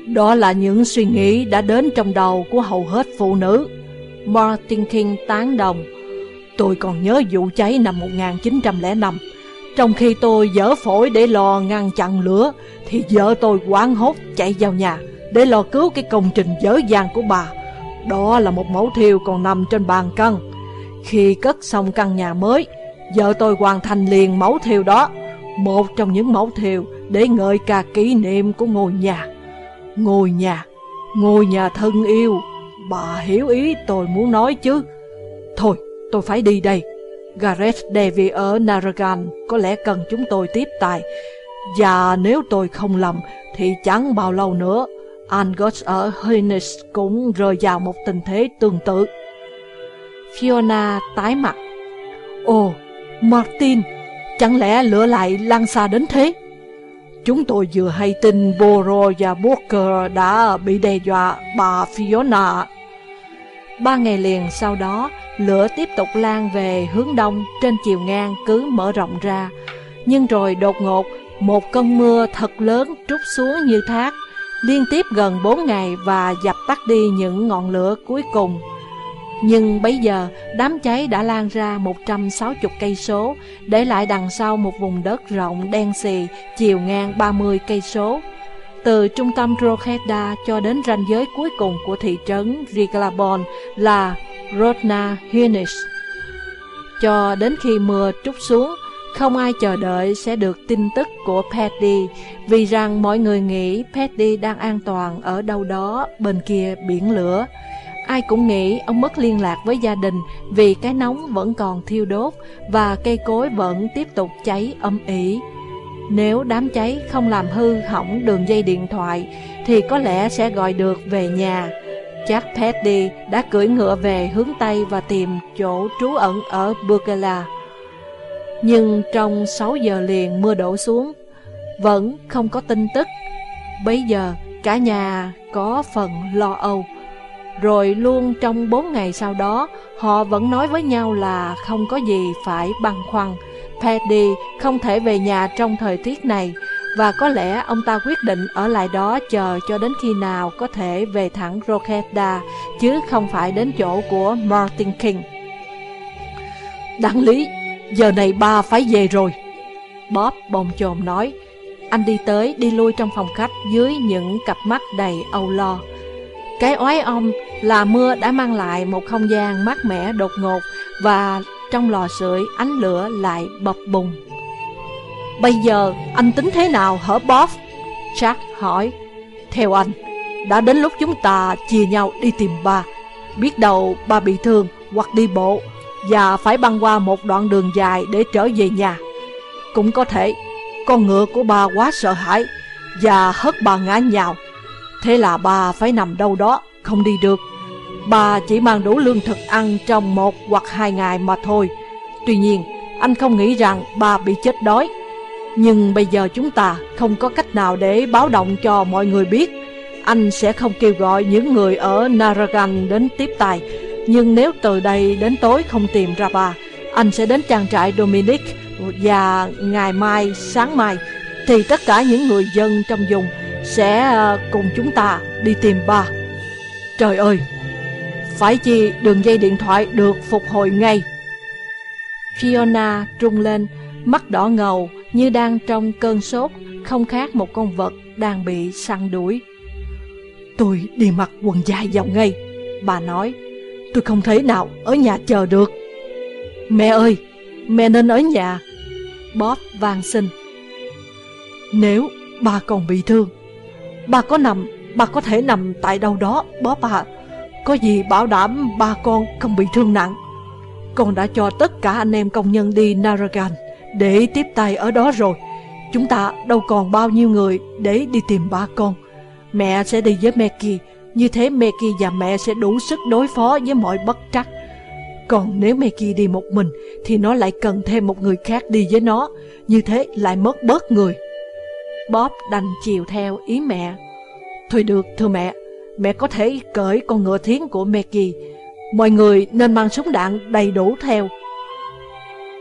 Đó là những suy nghĩ đã đến trong đầu của hầu hết phụ nữ. Martin King tán đồng. Tôi còn nhớ vụ cháy năm 1905. Trong khi tôi dở phổi để lò ngăn chặn lửa, thì vợ tôi quán hốt chạy vào nhà để lò cứu cái công trình dở dàng của bà. Đó là một mẫu thiêu còn nằm trên bàn cân. Khi cất xong căn nhà mới, vợ tôi hoàn thành liền mẫu thiêu đó. Một trong những mẫu thiêu để ngợi ca kỷ niệm của ngôi nhà. Ngôi nhà, ngôi nhà thân yêu, bà hiểu ý tôi muốn nói chứ. Thôi, tôi phải đi đây. Gareth Devi ở Naragan có lẽ cần chúng tôi tiếp tài. Và nếu tôi không lầm thì chẳng bao lâu nữa Angus ở Hines cũng rơi vào một tình thế tương tự. Fiona tái mặt. Ồ, Martin, chẳng lẽ lửa lại lan xa đến thế? Chúng tôi vừa hay tin Boro và Booker đã bị đe dọa bà Fiona. Ba ngày liền sau đó, lửa tiếp tục lan về hướng đông trên chiều ngang cứ mở rộng ra. Nhưng rồi đột ngột, một cơn mưa thật lớn trút xuống như thác, liên tiếp gần 4 ngày và dập tắt đi những ngọn lửa cuối cùng. Nhưng bây giờ, đám cháy đã lan ra 160 cây số, để lại đằng sau một vùng đất rộng đen xì, chiều ngang 30 cây số. Từ trung tâm Drogheda cho đến ranh giới cuối cùng của thị trấn Riglabon là Rodna Hinish. Cho đến khi mưa trút xuống, không ai chờ đợi sẽ được tin tức của Paddy vì rằng mọi người nghĩ Paddy đang an toàn ở đâu đó bên kia biển lửa. Ai cũng nghĩ ông mất liên lạc với gia đình vì cái nóng vẫn còn thiêu đốt và cây cối vẫn tiếp tục cháy âm ỉ. Nếu đám cháy không làm hư hỏng đường dây điện thoại thì có lẽ sẽ gọi được về nhà. Chắc Petty đã cưỡi ngựa về hướng Tây và tìm chỗ trú ẩn ở Burgala. Nhưng trong 6 giờ liền mưa đổ xuống, vẫn không có tin tức. Bây giờ cả nhà có phần lo âu. Rồi luôn trong bốn ngày sau đó, họ vẫn nói với nhau là không có gì phải băn khoăn. Paddy không thể về nhà trong thời tiết này, và có lẽ ông ta quyết định ở lại đó chờ cho đến khi nào có thể về thẳng Rokeda, chứ không phải đến chỗ của Martin King. Đáng lý, giờ này ba phải về rồi. Bob bồng chồm nói, anh đi tới đi lui trong phòng khách dưới những cặp mắt đầy âu lo. Cái oái ông là mưa đã mang lại một không gian mát mẻ đột ngột và trong lò sưởi ánh lửa lại bập bùng. Bây giờ anh tính thế nào hở Bob? Jack hỏi. Theo anh, đã đến lúc chúng ta chia nhau đi tìm bà. Biết đâu bà bị thương hoặc đi bộ và phải băng qua một đoạn đường dài để trở về nhà. Cũng có thể con ngựa của bà quá sợ hãi và hất bà ngã nhào. Thế là bà phải nằm đâu đó, không đi được. Bà chỉ mang đủ lương thực ăn trong một hoặc hai ngày mà thôi. Tuy nhiên, anh không nghĩ rằng bà bị chết đói. Nhưng bây giờ chúng ta không có cách nào để báo động cho mọi người biết. Anh sẽ không kêu gọi những người ở Naragan đến tiếp tài. Nhưng nếu từ đây đến tối không tìm ra bà, anh sẽ đến trang trại Dominic và ngày mai, sáng mai, thì tất cả những người dân trong vùng sẽ ờ, cùng chúng ta đi tìm bà. Trời ơi! Phải chi đường dây điện thoại được phục hồi ngay. Fiona trung lên, mắt đỏ ngầu như đang trong cơn sốt, không khác một con vật đang bị săn đuổi. Tôi đi mặc quần dài vào ngay, bà nói. Tôi không thể nào ở nhà chờ được. Mẹ ơi, mẹ nên ở nhà. Bob van xin. Nếu bà còn bị thương, bà có nằm, bà có thể nằm tại đâu đó, Bob à. Có gì bảo đảm ba con không bị thương nặng. Con đã cho tất cả anh em công nhân đi Naragan để tiếp tay ở đó rồi. Chúng ta đâu còn bao nhiêu người để đi tìm ba con. Mẹ sẽ đi với Meki, như thế Meki và mẹ sẽ đủ sức đối phó với mọi bất trắc. Còn nếu Meki đi một mình thì nó lại cần thêm một người khác đi với nó, như thế lại mất bớt người. Bob đành chiều theo ý mẹ. Thôi được, thưa mẹ, mẹ có thể cởi con ngựa thiến của Meki. Mọi người nên mang súng đạn đầy đủ theo.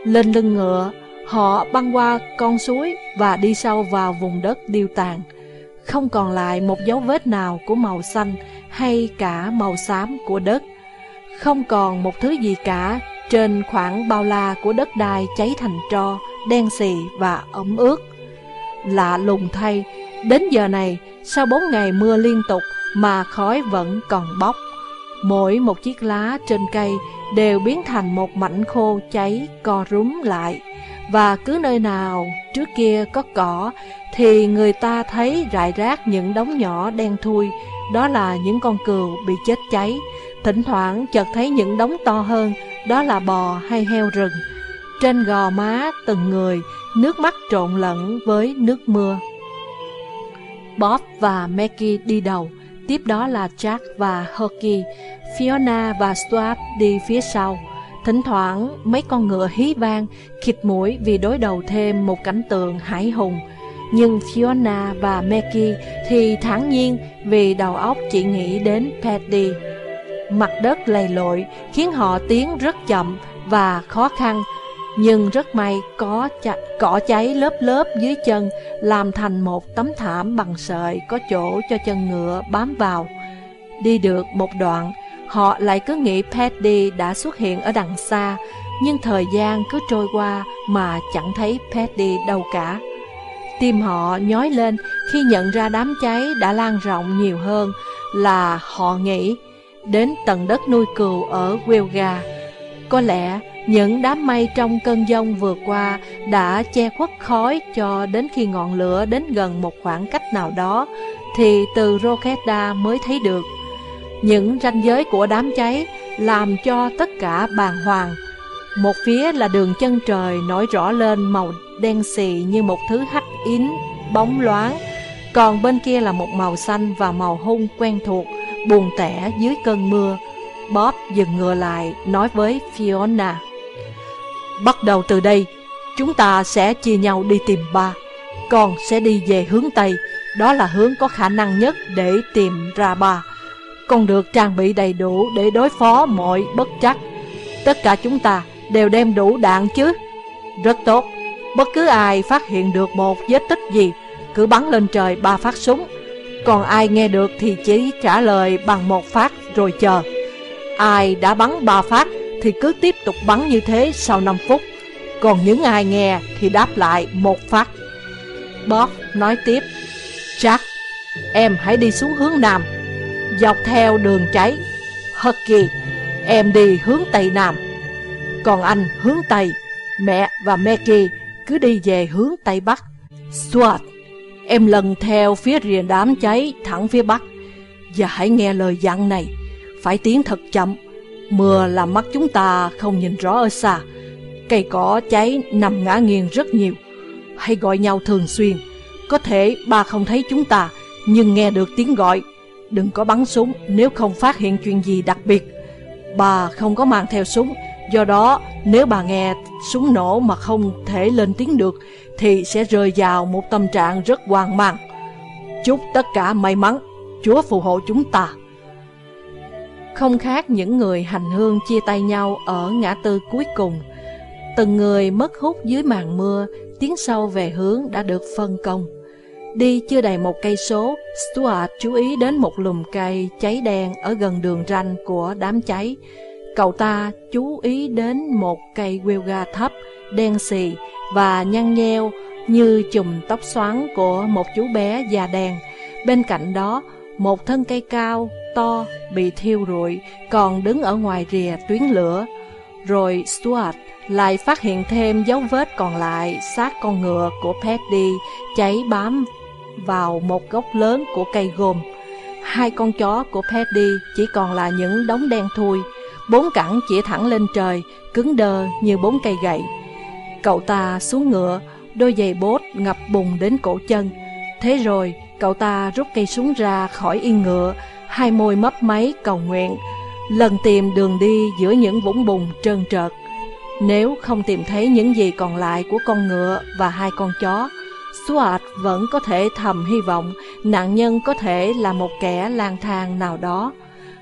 Lên lưng ngựa, Họ băng qua con suối và đi sâu vào vùng đất điêu tàn. Không còn lại một dấu vết nào của màu xanh hay cả màu xám của đất. Không còn một thứ gì cả trên khoảng bao la của đất đai cháy thành tro, đen xì và ẩm ướt. Lạ lùng thay, đến giờ này, sau bốn ngày mưa liên tục mà khói vẫn còn bốc. Mỗi một chiếc lá trên cây đều biến thành một mảnh khô cháy co rúm lại và cứ nơi nào trước kia có cỏ thì người ta thấy rải rác những đống nhỏ đen thui, đó là những con cừu bị chết cháy. Thỉnh thoảng chợt thấy những đống to hơn, đó là bò hay heo rừng. Trên gò má từng người, nước mắt trộn lẫn với nước mưa. Bob và Maggie đi đầu, tiếp đó là Jack và Hockey, Fiona và Stuart đi phía sau. Thỉnh thoảng mấy con ngựa hí vang, khịt mũi vì đối đầu thêm một cảnh tượng hải hùng. Nhưng Fiona và Maggie thì thản nhiên vì đầu óc chỉ nghĩ đến Paddy. Mặt đất lầy lội khiến họ tiến rất chậm và khó khăn, nhưng rất may có cỏ cháy lớp lớp dưới chân làm thành một tấm thảm bằng sợi có chỗ cho chân ngựa bám vào. Đi được một đoạn, Họ lại cứ nghĩ Paddy đã xuất hiện ở đằng xa, nhưng thời gian cứ trôi qua mà chẳng thấy Paddy đâu cả. Tim họ nhói lên khi nhận ra đám cháy đã lan rộng nhiều hơn là họ nghĩ đến tầng đất nuôi cừu ở Wilga. Có lẽ những đám mây trong cơn giông vừa qua đã che khuất khói cho đến khi ngọn lửa đến gần một khoảng cách nào đó thì từ Roketa mới thấy được. Những ranh giới của đám cháy làm cho tất cả bàng hoàng. Một phía là đường chân trời nổi rõ lên màu đen xì như một thứ hắc yến bóng loáng. Còn bên kia là một màu xanh và màu hung quen thuộc, buồn tẻ dưới cơn mưa. Bob dừng ngựa lại, nói với Fiona. Bắt đầu từ đây, chúng ta sẽ chia nhau đi tìm ba. Con sẽ đi về hướng Tây, đó là hướng có khả năng nhất để tìm ra ba. Con được trang bị đầy đủ để đối phó mọi bất trắc. Tất cả chúng ta đều đem đủ đạn chứ. Rất tốt, bất cứ ai phát hiện được một vết tích gì, cứ bắn lên trời ba phát súng. Còn ai nghe được thì chỉ trả lời bằng một phát rồi chờ. Ai đã bắn ba phát thì cứ tiếp tục bắn như thế sau 5 phút. Còn những ai nghe thì đáp lại một phát. Bob nói tiếp, Jack, em hãy đi xuống hướng Nam, dọc theo đường cháy. Hucky, em đi hướng Tây Nam. Còn anh hướng Tây, mẹ và Maggie cứ đi về hướng Tây Bắc. Swat, em lần theo phía rìa đám cháy thẳng phía Bắc. Và hãy nghe lời dặn này, phải tiến thật chậm. Mưa làm mắt chúng ta không nhìn rõ ở xa. Cây cỏ cháy nằm ngã nghiêng rất nhiều. Hãy gọi nhau thường xuyên. Có thể ba không thấy chúng ta, nhưng nghe được tiếng gọi. Đừng có bắn súng nếu không phát hiện chuyện gì đặc biệt. Bà không có mang theo súng, do đó nếu bà nghe súng nổ mà không thể lên tiếng được thì sẽ rơi vào một tâm trạng rất hoang mang. Chúc tất cả may mắn, Chúa phù hộ chúng ta. Không khác những người hành hương chia tay nhau ở ngã tư cuối cùng. Từng người mất hút dưới màn mưa, tiến sâu về hướng đã được phân công. Đi chưa đầy một cây số, Stuart chú ý đến một lùm cây cháy đen ở gần đường ranh của đám cháy. Cậu ta chú ý đến một cây wilga thấp, đen xì và nhăn nheo như chùm tóc xoắn của một chú bé già đen. Bên cạnh đó, một thân cây cao, to, bị thiêu rụi, còn đứng ở ngoài rìa tuyến lửa. Rồi Stuart lại phát hiện thêm dấu vết còn lại xác con ngựa của Paddy cháy bám vào một gốc lớn của cây gồm. Hai con chó của Paddy chỉ còn là những đống đen thui, bốn cẳng chỉ thẳng lên trời, cứng đơ như bốn cây gậy. Cậu ta xuống ngựa, đôi giày bốt ngập bùn đến cổ chân. Thế rồi, cậu ta rút cây súng ra khỏi yên ngựa, hai môi mấp máy cầu nguyện, lần tìm đường đi giữa những vũng bùn trơn trợt. Nếu không tìm thấy những gì còn lại của con ngựa và hai con chó, Stuart vẫn có thể thầm hy vọng nạn nhân có thể là một kẻ lang thang nào đó.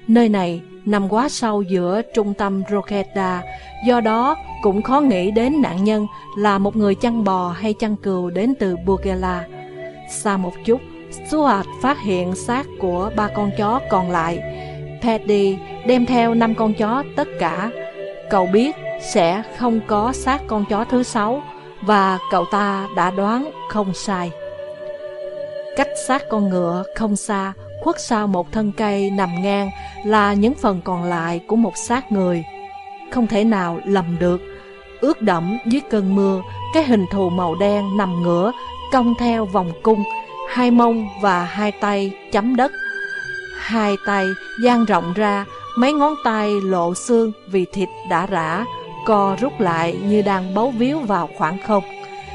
Nơi này nằm quá sâu giữa trung tâm Roketa, do đó cũng khó nghĩ đến nạn nhân là một người chăn bò hay chăn cừu đến từ Bugela. Xa một chút, Stuart phát hiện xác của ba con chó còn lại. Paddy đem theo năm con chó tất cả. Cậu biết sẽ không có xác con chó thứ sáu và cậu ta đã đoán không sai. Cách xác con ngựa không xa, khuất sau một thân cây nằm ngang là những phần còn lại của một xác người. Không thể nào lầm được. Ướt đẫm dưới cơn mưa, cái hình thù màu đen nằm ngửa, cong theo vòng cung, hai mông và hai tay chấm đất. Hai tay dang rộng ra, mấy ngón tay lộ xương vì thịt đã rã, co rút lại như đang bấu víu vào khoảng không.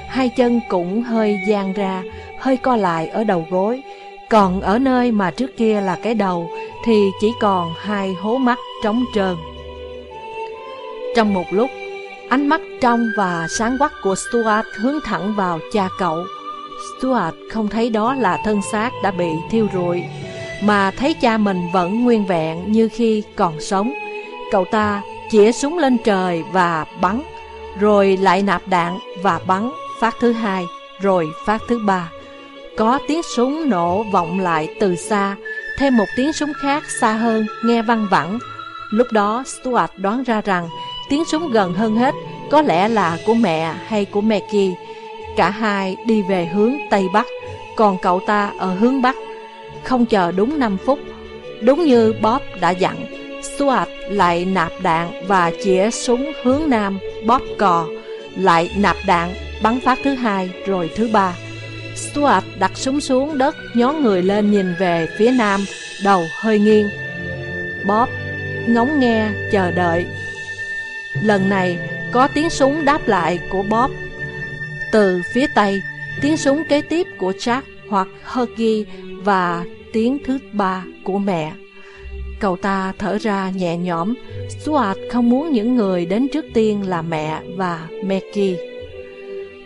Hai chân cũng hơi dang ra, hơi co lại ở đầu gối. Còn ở nơi mà trước kia là cái đầu thì chỉ còn hai hố mắt trống trơn. Trong một lúc, ánh mắt trong và sáng quắc của Stuart hướng thẳng vào cha cậu. Stuart không thấy đó là thân xác đã bị thiêu rụi, mà thấy cha mình vẫn nguyên vẹn như khi còn sống. Cậu ta chĩa súng lên trời và bắn, rồi lại nạp đạn và bắn phát thứ hai, rồi phát thứ ba. Có tiếng súng nổ vọng lại từ xa, thêm một tiếng súng khác xa hơn nghe văng vẳng, Lúc đó Stuart đoán ra rằng tiếng súng gần hơn hết có lẽ là của mẹ hay của Maggie. Cả hai đi về hướng Tây Bắc, còn cậu ta ở hướng Bắc. Không chờ đúng 5 phút, đúng như Bob đã dặn, Stuart lại nạp đạn và chĩa súng hướng Nam, Bob cò, lại nạp đạn, bắn phát thứ hai rồi thứ ba. Stuart đặt súng xuống đất, nhón người lên nhìn về phía Nam, đầu hơi nghiêng. Bob ngóng nghe, chờ đợi. Lần này, có tiếng súng đáp lại của Bob. Từ phía Tây, tiếng súng kế tiếp của Jack hoặc Huggy và tiếng thứ ba của mẹ. Cậu ta thở ra nhẹ nhõm, Stuart không muốn những người đến trước tiên là mẹ và Maggie.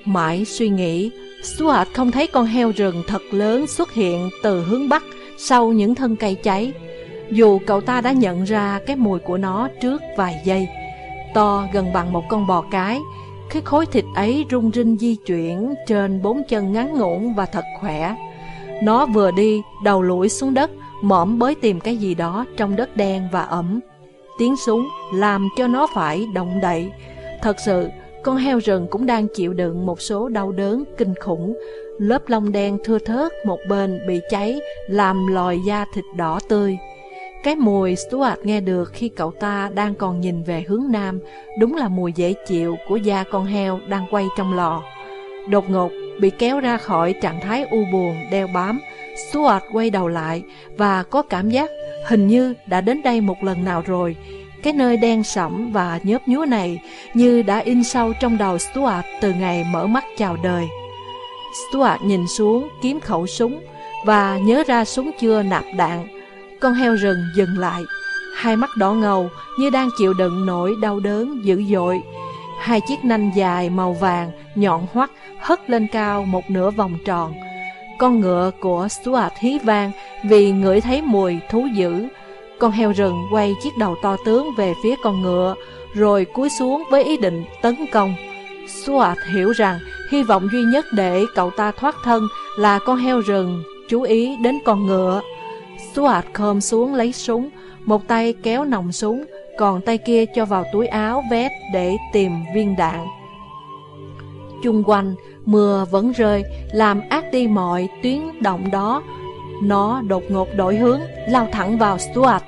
Mãi suy nghĩ, Stuart không thấy con heo rừng thật lớn xuất hiện từ hướng Bắc sau những thân cây cháy. Dù cậu ta đã nhận ra cái mùi của nó trước vài giây, to gần bằng một con bò cái, cái khối thịt ấy rung rinh di chuyển trên bốn chân ngắn ngủn và thật khỏe. Nó vừa đi, đầu lũi xuống đất, mõm bới tìm cái gì đó trong đất đen và ẩm. Tiếng súng làm cho nó phải động đậy. Thật sự, con heo rừng cũng đang chịu đựng một số đau đớn kinh khủng. Lớp lông đen thưa thớt một bên bị cháy, làm lòi da thịt đỏ tươi. Cái mùi Stuart nghe được khi cậu ta đang còn nhìn về hướng nam, đúng là mùi dễ chịu của da con heo đang quay trong lò. Đột ngột, bị kéo ra khỏi trạng thái u buồn, đeo bám, Stuart quay đầu lại và có cảm giác hình như đã đến đây một lần nào rồi. Cái nơi đen sẫm và nhớp nhúa này như đã in sâu trong đầu Stuart từ ngày mở mắt chào đời. Stuart nhìn xuống kiếm khẩu súng và nhớ ra súng chưa nạp đạn. Con heo rừng dừng lại, hai mắt đỏ ngầu như đang chịu đựng nỗi đau đớn dữ dội. Hai chiếc nanh dài màu vàng nhọn hoắt hất lên cao một nửa vòng tròn. Con ngựa của Stuart hí vang vì ngửi thấy mùi thú dữ. Con heo rừng quay chiếc đầu to tướng về phía con ngựa, rồi cúi xuống với ý định tấn công. Stuart hiểu rằng hy vọng duy nhất để cậu ta thoát thân là con heo rừng chú ý đến con ngựa. Stuart khom xuống lấy súng, một tay kéo nòng súng, còn tay kia cho vào túi áo vét để tìm viên đạn. Chung quanh, mưa vẫn rơi, làm ác đi mọi tuyến động đó. Nó đột ngột đổi hướng, lao thẳng vào Stuart.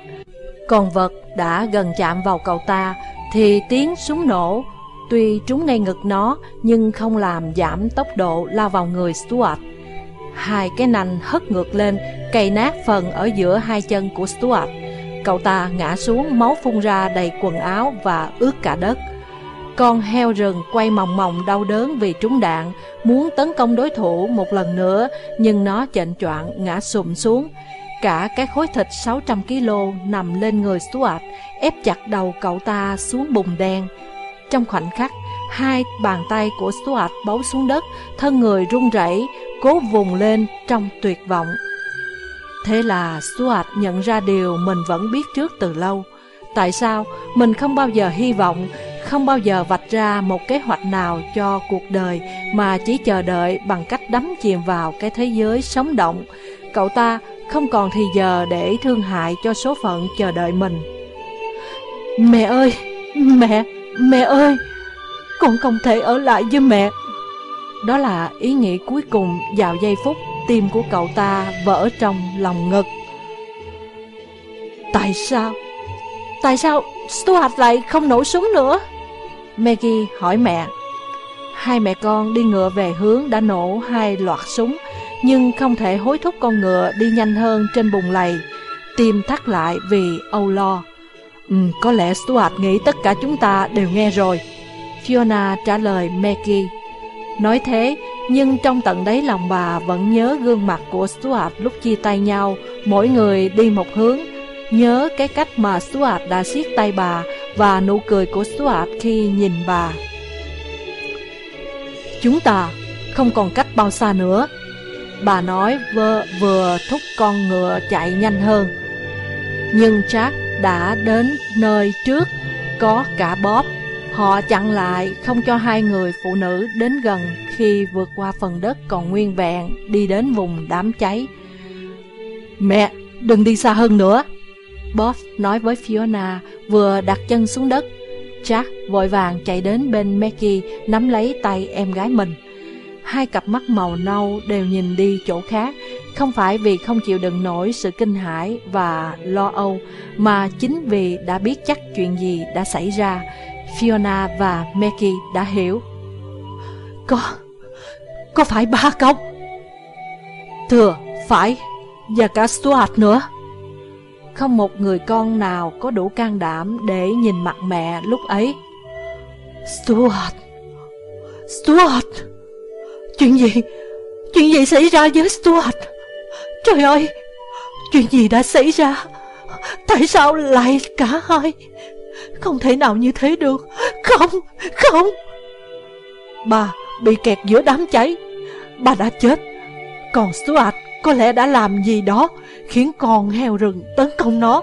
Còn vật đã gần chạm vào cậu ta, thì tiếng súng nổ. Tuy trúng ngay ngực nó, nhưng không làm giảm tốc độ lao vào người Stuart. Hai cái nành hất ngược lên, cày nát phần ở giữa hai chân của Stuart. Cậu ta ngã xuống, máu phun ra đầy quần áo và ướt cả đất. Con heo rừng quay mòng mòng đau đớn vì trúng đạn, muốn tấn công đối thủ một lần nữa, nhưng nó chệnh choạng ngã sụm xuống. Cả cái khối thịt 600kg nằm lên người Stuart, ép chặt đầu cậu ta xuống bùn đen. Trong khoảnh khắc, hai bàn tay của Stuart bấu xuống đất, thân người run rẩy, cố vùng lên trong tuyệt vọng. Thế là Stuart nhận ra điều mình vẫn biết trước từ lâu. Tại sao mình không bao giờ hy vọng, không bao giờ vạch ra một kế hoạch nào cho cuộc đời mà chỉ chờ đợi bằng cách đắm chìm vào cái thế giới sống động. Cậu ta không còn thì giờ để thương hại cho số phận chờ đợi mình. Mẹ ơi! Mẹ! Mẹ ơi! Con không thể ở lại với mẹ. Đó là ý nghĩ cuối cùng vào giây phút tim của cậu ta vỡ trong lòng ngực. Tại sao? Tại sao Stuart lại không nổ súng nữa? Maggie hỏi mẹ. Hai mẹ con đi ngựa về hướng đã nổ hai loạt súng, nhưng không thể hối thúc con ngựa đi nhanh hơn trên bùng lầy. Tim thắt lại vì âu lo. Ừ, có lẽ Stuart nghĩ tất cả chúng ta đều nghe rồi. Fiona trả lời Maggie. Nói thế, nhưng trong tận đáy lòng bà vẫn nhớ gương mặt của Stuart lúc chia tay nhau, mỗi người đi một hướng. Nhớ cái cách mà Stuart đã siết tay bà và nụ cười của Stuart khi nhìn bà. Chúng ta không còn cách bao xa nữa. Bà nói vừa, vừa thúc con ngựa chạy nhanh hơn. Nhưng Jack đã đến nơi trước, có cả Bob Họ chặn lại, không cho hai người phụ nữ đến gần khi vượt qua phần đất còn nguyên vẹn, đi đến vùng đám cháy. Mẹ, đừng đi xa hơn nữa. Bob nói với Fiona vừa đặt chân xuống đất. Jack vội vàng chạy đến bên Maggie nắm lấy tay em gái mình. Hai cặp mắt màu nâu đều nhìn đi chỗ khác, không phải vì không chịu đựng nổi sự kinh hãi và lo âu, mà chính vì đã biết chắc chuyện gì đã xảy ra. Fiona và Maggie đã hiểu. Có, có phải ba không? Thưa, phải, và cả Stuart nữa. Không một người con nào có đủ can đảm để nhìn mặt mẹ lúc ấy. Stuart! Stuart! Chuyện gì? Chuyện gì xảy ra với Stuart? Trời ơi! Chuyện gì đã xảy ra? Tại sao lại cả hai? Không thể nào như thế được. Không! Không! Bà bị kẹt giữa đám cháy. Bà đã chết. Còn Stuart có lẽ đã làm gì đó khiến con heo rừng tấn công nó.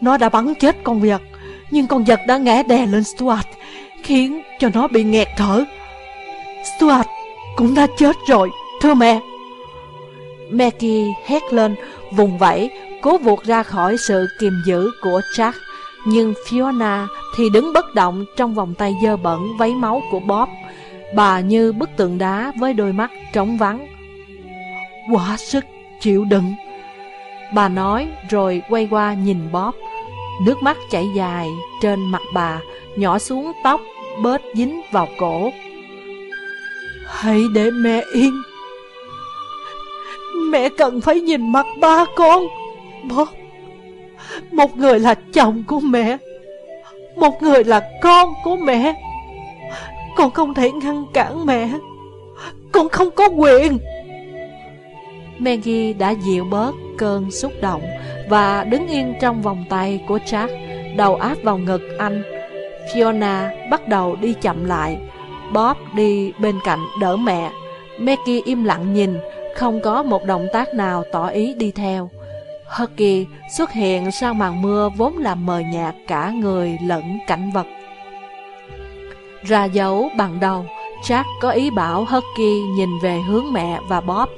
Nó đã bắn chết con vật, nhưng con vật đã ngã đè lên Stuart, khiến cho nó bị nghẹt thở. Stuart cũng đã chết rồi, thưa mẹ. Maggie hét lên, vùng vẫy, cố vụt ra khỏi sự kiềm giữ của Jack. Nhưng Fiona thì đứng bất động trong vòng tay dơ bẩn váy máu của Bob. Bà như bức tượng đá với đôi mắt trống vắng. Quá sức chịu đựng. Bà nói rồi quay qua nhìn Bob. Nước mắt chảy dài trên mặt bà, nhỏ xuống tóc, bớt dính vào cổ. Hãy để mẹ yên. Mẹ cần phải nhìn mặt ba con. Bob, một người là chồng của mẹ, một người là con của mẹ. Con không thể ngăn cản mẹ. Con không có quyền. Maggie đã dịu bớt cơn xúc động và đứng yên trong vòng tay của Jack, đầu áp vào ngực anh. Fiona bắt đầu đi chậm lại, Bob đi bên cạnh đỡ mẹ. Maggie im lặng nhìn, không có một động tác nào tỏ ý đi theo. Husky xuất hiện sau màn mưa vốn làm mờ nhạt cả người lẫn cảnh vật. Ra dấu bằng đầu, Jack có ý bảo Husky nhìn về hướng mẹ và Bob.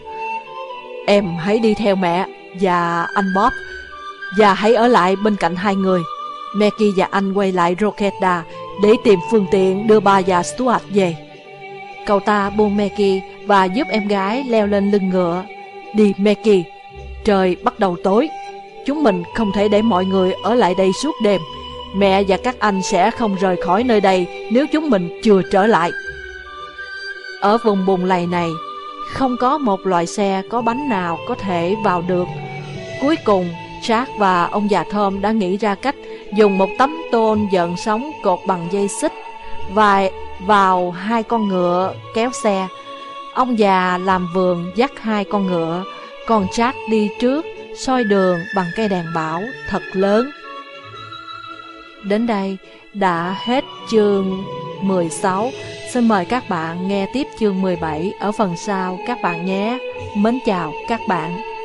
Em hãy đi theo mẹ và anh Bob Và hãy ở lại bên cạnh hai người Maggie và anh quay lại Roketa Để tìm phương tiện đưa ba và Stuart về Cậu ta buông Maggie và giúp em gái leo lên lưng ngựa Đi Maggie Trời bắt đầu tối Chúng mình không thể để mọi người ở lại đây suốt đêm Mẹ và các anh sẽ không rời khỏi nơi đây Nếu chúng mình chưa trở lại Ở vùng bùn lầy này không có một loại xe có bánh nào có thể vào được. Cuối cùng, Jack và ông già Thơm đã nghĩ ra cách dùng một tấm tôn giận sóng cột bằng dây xích và vào hai con ngựa kéo xe. Ông già làm vườn dắt hai con ngựa, còn Jack đi trước, soi đường bằng cây đèn bảo thật lớn. Đến đây đã hết chương 16. Xin mời các bạn nghe tiếp chương 17 ở phần sau các bạn nhé. Mến chào các bạn.